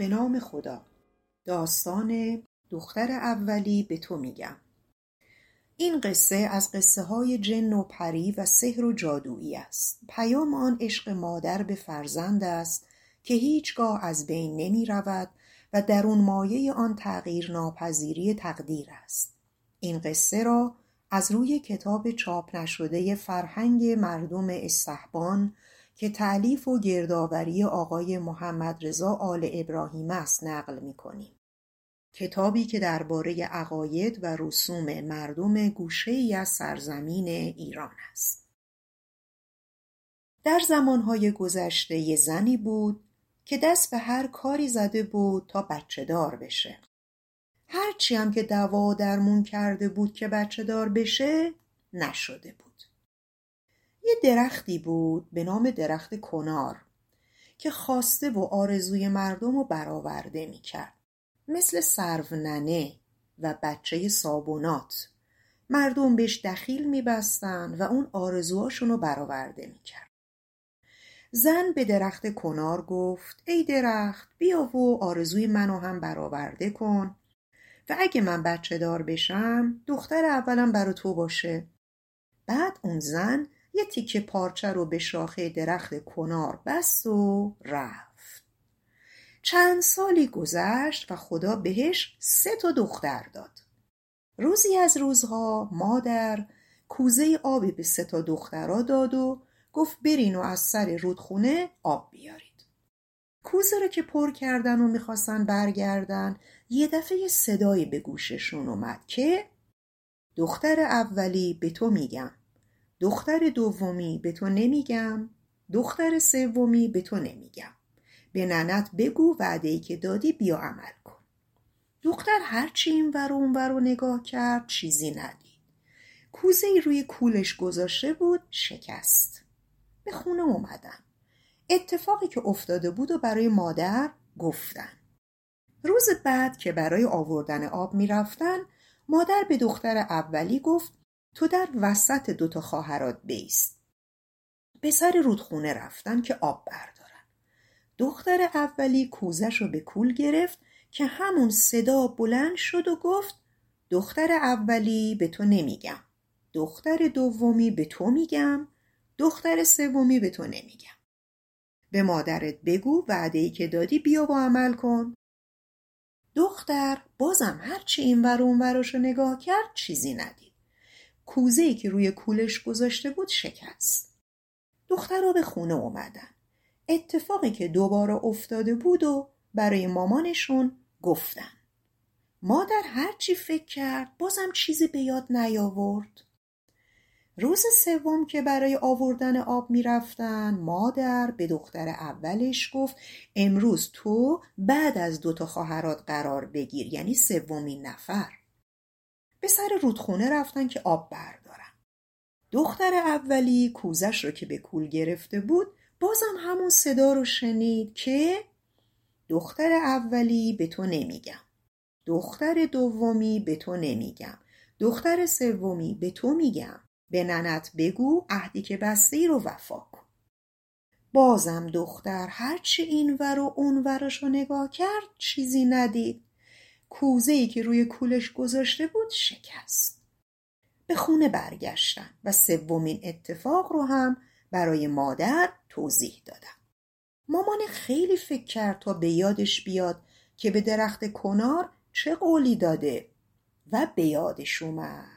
به نام خدا. داستان دختر اولی به تو میگم. این قصه از قصه های جن و پری و سحر و جادویی است. پیام آن عشق مادر به فرزند است که هیچگاه از بین نمی رود و درون مایه آن تغییر ناپذیری تقدیر است. این قصه را از روی کتاب چاپ نشده فرهنگ مردم استحبان که تعلیف و گردآوری آقای محمد رضا آل ابراهیم است نقل می کنیم. کتابی که درباره عقاید و رسوم مردم گوشه ای از سرزمین ایران است. در زمانهای گذشته یه زنی بود که دست به هر کاری زده بود تا بچه دار بشه. هرچی هم که دوا درمون کرده بود که بچه دار بشه نشده بود. یه درختی بود به نام درخت کنار که خواسته و آرزوی مردم رو برآورده می‌کرد. مثل سروننه و بچه سابونات. مردم بهش دخیل میبستن و اون آرزوهاشون رو برآورده می‌کرد. زن به درخت کنار گفت ای درخت بیا و آرزوی منو هم برآورده کن و اگه من بچه دار بشم دختر اولم برا تو باشه. بعد اون زن یه تیکه پارچه رو به شاخه درخت کنار بست و رفت. چند سالی گذشت و خدا بهش سه تا دختر داد. روزی از روزها مادر کوزه آبی به سه تا دخترها داد و گفت برین و از سر رودخونه آب بیارید. کوزه رو که پر کردن و می‌خواستن برگردن یه دفعه صدایی به گوششون اومد که دختر اولی به تو میگم. دختر دومی به تو نمیگم دختر سومی به تو نمیگم. به ننت بگو وعده ای که دادی بیا عمل کن. دختر هرچی این ور اون ور نگاه کرد چیزی ندید. کوزه ای روی کولش گذاشته بود شکست. به خونه اومدن اتفاقی که افتاده بود و برای مادر گفتن. روز بعد که برای آوردن آب می‌رفتن مادر به دختر اولی گفت تو در وسط دوتا خواهرات بیست. به سر رودخونه رفتن که آب بردارن. دختر اولی کوزش رو به کول گرفت که همون صدا بلند شد و گفت دختر اولی به تو نمیگم. دختر دومی به تو میگم. دختر سومی به تو نمیگم. به مادرت بگو وعده ای که دادی بیا با عمل کن. دختر بازم هرچی این ور اون نگاه کرد چیزی ندید. کوزه که روی کولش گذاشته بود شکست. دخترها به خونه اومدن. اتفاقی که دوباره افتاده بود و برای مامانشون گفتن. مادر هرچی فکر کرد بازم چیزی به یاد نیاورد. روز سوم که برای آوردن آب می‌رفتن مادر به دختر اولش گفت امروز تو بعد از دوتا خواهرات قرار بگیر یعنی سومین نفر. به سر رودخونه رفتن که آب بردارن. دختر اولی کوزش رو که به کول گرفته بود بازم همون صدا رو شنید که دختر اولی به تو نمیگم. دختر دومی به تو نمیگم. دختر سومی به تو میگم. به ننت بگو عهدی که بسته رو وفا کن. بازم دختر هرچی این ور و اون ورش رو نگاه کرد چیزی ندید. کوزه ای که روی کولش گذاشته بود شکست. به خونه برگشتن و سومین اتفاق رو هم برای مادر توضیح دادم. مامان خیلی فکر کرد تا به یادش بیاد که به درخت کنار چه قولی داده و به یادش اومد.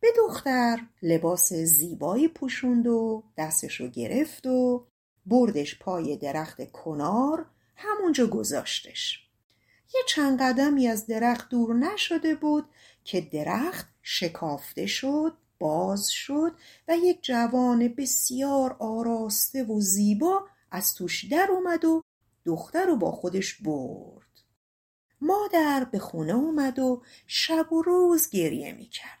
به دختر لباس زیبایی پوشوند و دستش رو گرفت و بردش پای درخت کنار همونجا گذاشتش. یه چند قدمی از درخت دور نشده بود که درخت شکافته شد باز شد و یک جوان بسیار آراسته و زیبا از توش در اومد و دختر رو با خودش برد. مادر به خونه اومد و شب و روز گریه می‌کرد.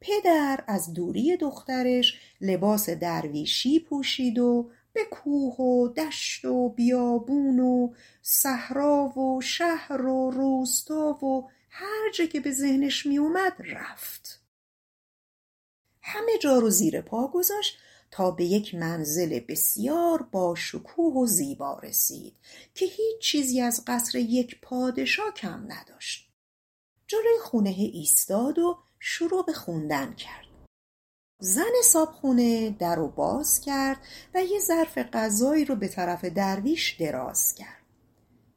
پدر از دوری دخترش لباس درویشی پوشید و به کوه و دشت و بیابون و صحرا و شهر و روستا و هر جا که به ذهنش می اومد رفت. همه جا رو زیر پا گذاشت تا به یک منزل بسیار با شکوه و زیبا رسید که هیچ چیزی از قصر یک پادشاه کم نداشت. جلوی خونه ایستاد و شروع به خوندن کرد. زن صابخونه در رو باز کرد و یه ظرف غذایی رو به طرف درویش دراز کرد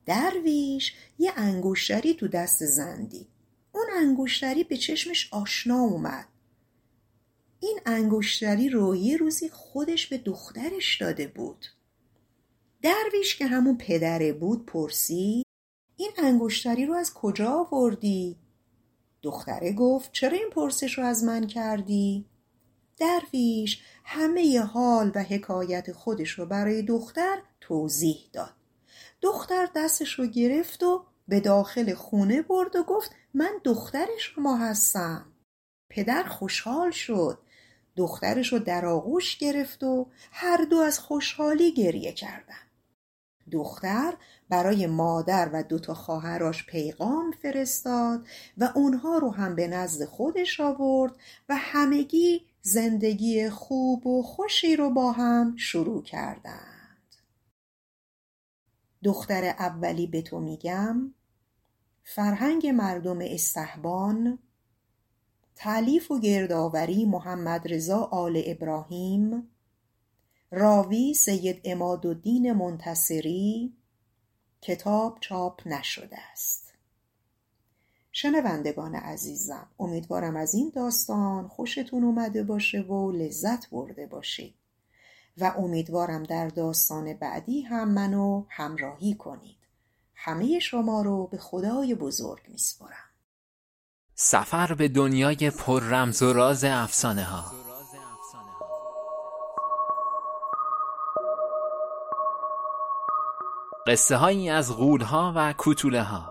درویش یه انگشتری تو دست زن دید اون انگشتری به چشمش آشنا اومد این انگشتری رو یه روزی خودش به دخترش داده بود درویش که همون پدره بود پرسید این انگشتری رو از کجا آوردی؟ دختره گفت چرا این پرسش رو از من کردی؟ درویش همه حال و حکایت خودش رو برای دختر توضیح داد. دختر دستش رو گرفت و به داخل خونه برد و گفت من دختر شما هستم. پدر خوشحال شد. دخترش رو در آغوش گرفت و هر دو از خوشحالی گریه کردن دختر برای مادر و دوتا خواهراش پیغام فرستاد و اونها رو هم به نزد خودش آورد و همگی زندگی خوب و خوشی رو با هم شروع کردند. دختر اولی به تو میگم فرهنگ مردم استحبان تعلیف و گردآوری محمد رضا آل ابراهیم راوی سید عمادالدین منتصری کتاب چاپ نشده است. شنوندگان عزیزم امیدوارم از این داستان خوشتون اومده باشه و لذت برده باشید. و امیدوارم در داستان بعدی هم منو همراهی کنید. همه شما رو به خدای بزرگ میسپرم سفر به دنیای پر رمز و راز افسانه ها. قصه هایی از غول ها و کوتوله ها.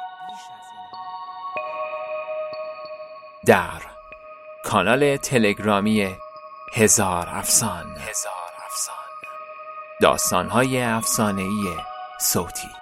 در کانال تلگرامی هزار افسان. هزار افسان. داستانهای افسانهای صوتی.